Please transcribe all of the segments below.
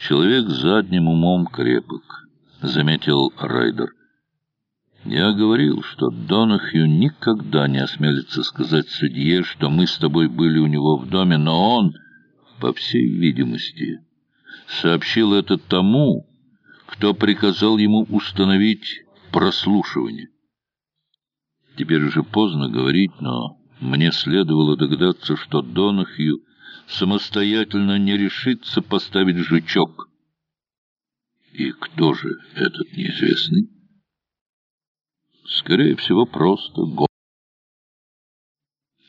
Человек задним умом крепок, — заметил Райдер. Я говорил, что Донахью никогда не осмелится сказать судье, что мы с тобой были у него в доме, но он, по всей видимости, сообщил это тому, кто приказал ему установить прослушивание. Теперь уже поздно говорить, но мне следовало догадаться, что Донахью самостоятельно не решится поставить жучок. И кто же этот неизвестный? Скорее всего, просто Го.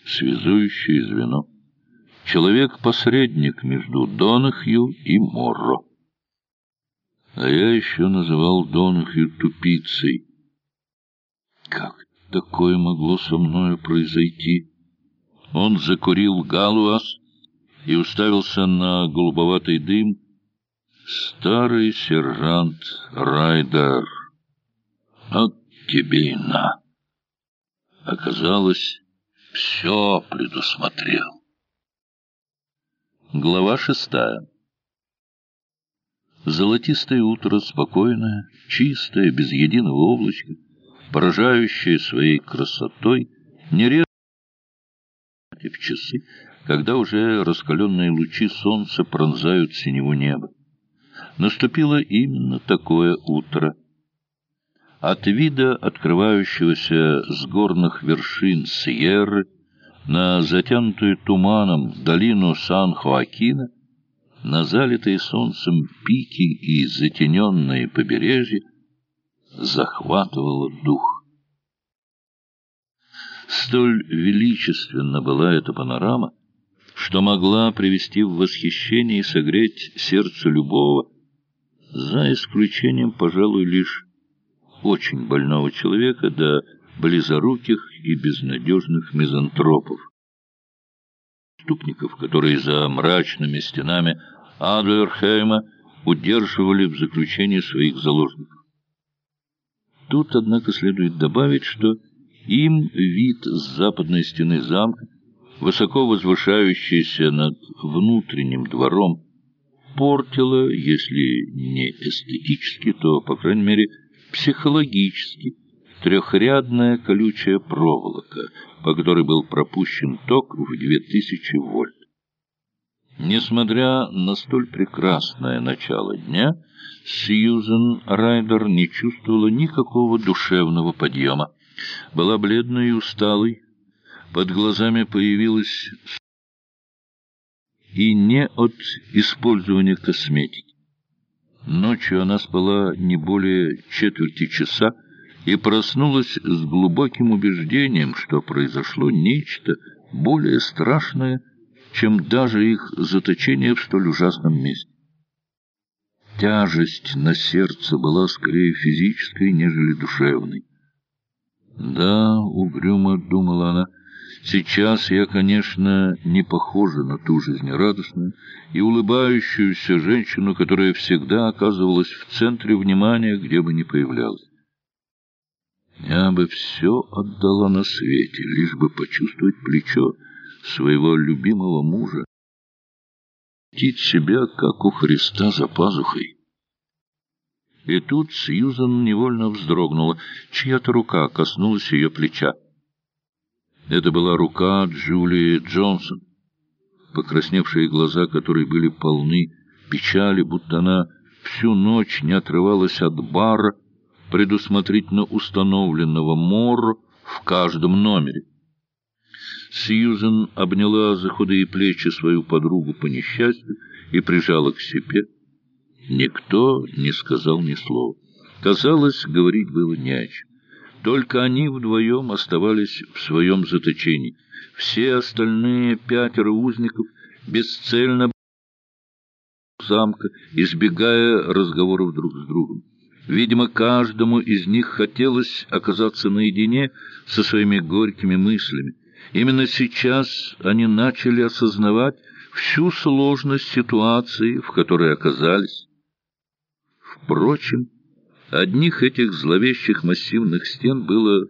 Связующее звено. Человек-посредник между Донахью и Морро. А я еще называл Донахью тупицей. Как такое могло со мною произойти? Он закурил галуас и уставился на голубоватый дым. Старый сержант Райдер. От на. Оказалось, все предусмотрел. Глава шестая. Золотистое утро, спокойное, чистое, без единого облачка, поражающее своей красотой, нередко в часы, когда уже раскаленные лучи солнца пронзают синего неба. Наступило именно такое утро — от вида, открывающегося с горных вершин Сьерры на затянутую туманом долину Сан-Хоакина, на залитые солнцем пики и затененные побережья, захватывало дух. Столь величественна была эта панорама, что могла привести в восхищение и согреть сердце любого, за исключением, пожалуй, лишь очень больного человека до близоруких и безнадежных мизантропов. Ступников, которые за мрачными стенами Адлерхейма удерживали в заключении своих заложников. Тут, однако, следует добавить, что им вид с западной стены замка, высоко возвышающийся над внутренним двором, портило, если не эстетически, то, по крайней мере, психологически трехрядная колючая проволока, по которой был пропущен ток в 2000 вольт. Несмотря на столь прекрасное начало дня, Сьюзен Райдер не чувствовала никакого душевного подъема. Была бледной и усталой, под глазами появилась и не от использования косметики. Ночью она спала не более четверти часа и проснулась с глубоким убеждением, что произошло нечто более страшное, чем даже их заточение в столь ужасном месте. Тяжесть на сердце была скорее физической, нежели душевной. «Да, угрюмо», — думала она, — Сейчас я, конечно, не похожа на ту жизнерадостную и улыбающуюся женщину, которая всегда оказывалась в центре внимания, где бы ни появлялась. Я бы все отдала на свете, лишь бы почувствовать плечо своего любимого мужа, ощутить себя, как у Христа за пазухой. И тут Сьюзан невольно вздрогнула, чья-то рука коснулась ее плеча. Это была рука Джулии Джонсон, покрасневшие глаза которой были полны печали, будто она всю ночь не отрывалась от бара, предусмотрительно установленного мор в каждом номере. Сьюзен обняла за худые плечи свою подругу по несчастью и прижала к себе. Никто не сказал ни слова. Казалось, говорить было не о чем. Только они вдвоем оставались в своем заточении. Все остальные пятеро узников бесцельно замка, избегая разговоров друг с другом. Видимо, каждому из них хотелось оказаться наедине со своими горькими мыслями. Именно сейчас они начали осознавать всю сложность ситуации, в которой оказались. Впрочем, Одних этих зловещих массивных стен было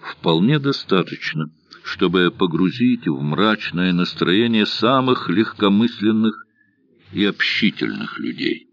вполне достаточно, чтобы погрузить в мрачное настроение самых легкомысленных и общительных людей.